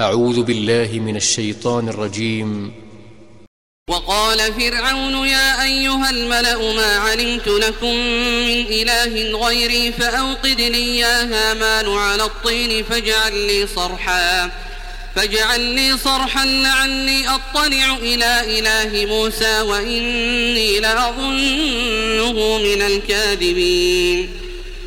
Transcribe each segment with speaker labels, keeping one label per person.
Speaker 1: أعوذ بالله من الشيطان الرجيم.
Speaker 2: وقال فرعون يا أيها الملأ ما علمت لكم من إله غيري فأوقد لي يا هامان على الطين فاجعل لي صرحا فاجعل لي صرحا لعلي أطلع إلى إله موسى وإني لأظنه من الكاذبين.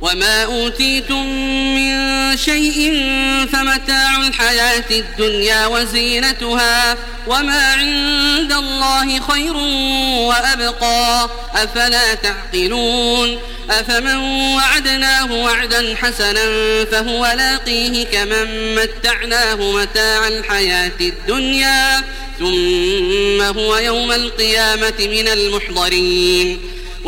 Speaker 2: وما أوتيتم من شيء فمتاع الحياة الدنيا وزينتها وما عند الله خير وأبقى أفلا تعقلون أفمن وعدناه وعدا حسنا فهو لاقيه كمن متعناه متاع الحياة الدنيا ثم هو يوم القيامة من المحضرين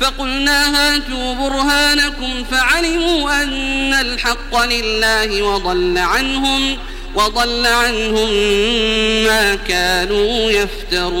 Speaker 2: فقلنا هاتوا برهانكم فعلموا أن الحق لله وضل عنهم وضل عنهم ما كانوا يفترون.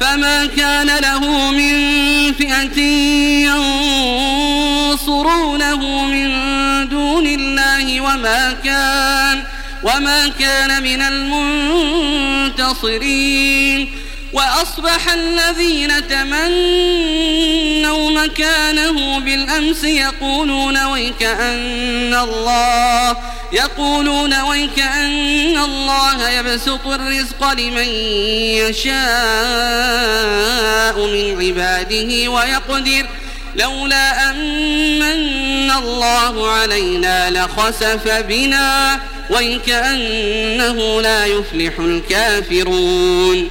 Speaker 2: فما كان له من فئة ينصرونه من دون الله وما كان وما كان من المنتصرين. وأصبح الذين تمنوا مكانه بالأمس يقولون ويكأن الله يقولون ويكأن الله يبسط الرزق لمن يشاء من عباده ويقدر. لولا أمن الله علينا لخسف بنا ويكأنه لا يفلح الكافرون.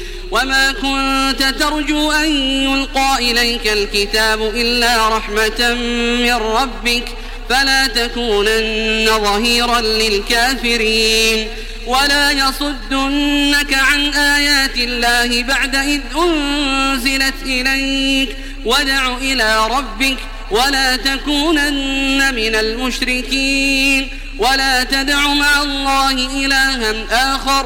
Speaker 2: وما كنت ترجو أن يلقى إليك الكتاب إلا رحمة من ربك فلا تكونن ظهيرا للكافرين ولا يصدنك عن آيات الله بعد إذ أنزلت إليك ودع إلى ربك ولا تكونن من المشركين ولا تدع مع الله إلها آخر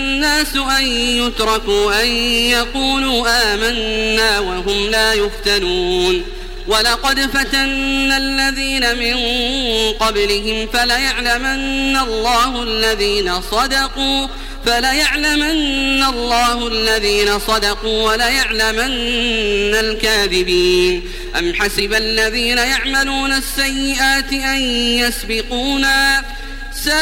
Speaker 2: الناس أن يتركوا أن يقولوا آمنا وهم لا يفتنون. ولقد فتنا الذين من قبلهم فليعلمن الله الذين صدقوا فليعلمن الله الذين صدقوا وليعلمن الكاذبين. أم حسب الذين يعملون السيئات أن يسبقونا؟ ساء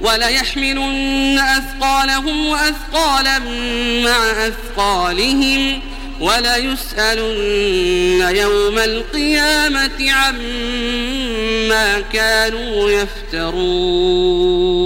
Speaker 2: وليحملن أثقالهم وأثقالا مع أثقالهم وليسألن يوم القيامة عما كانوا يفترون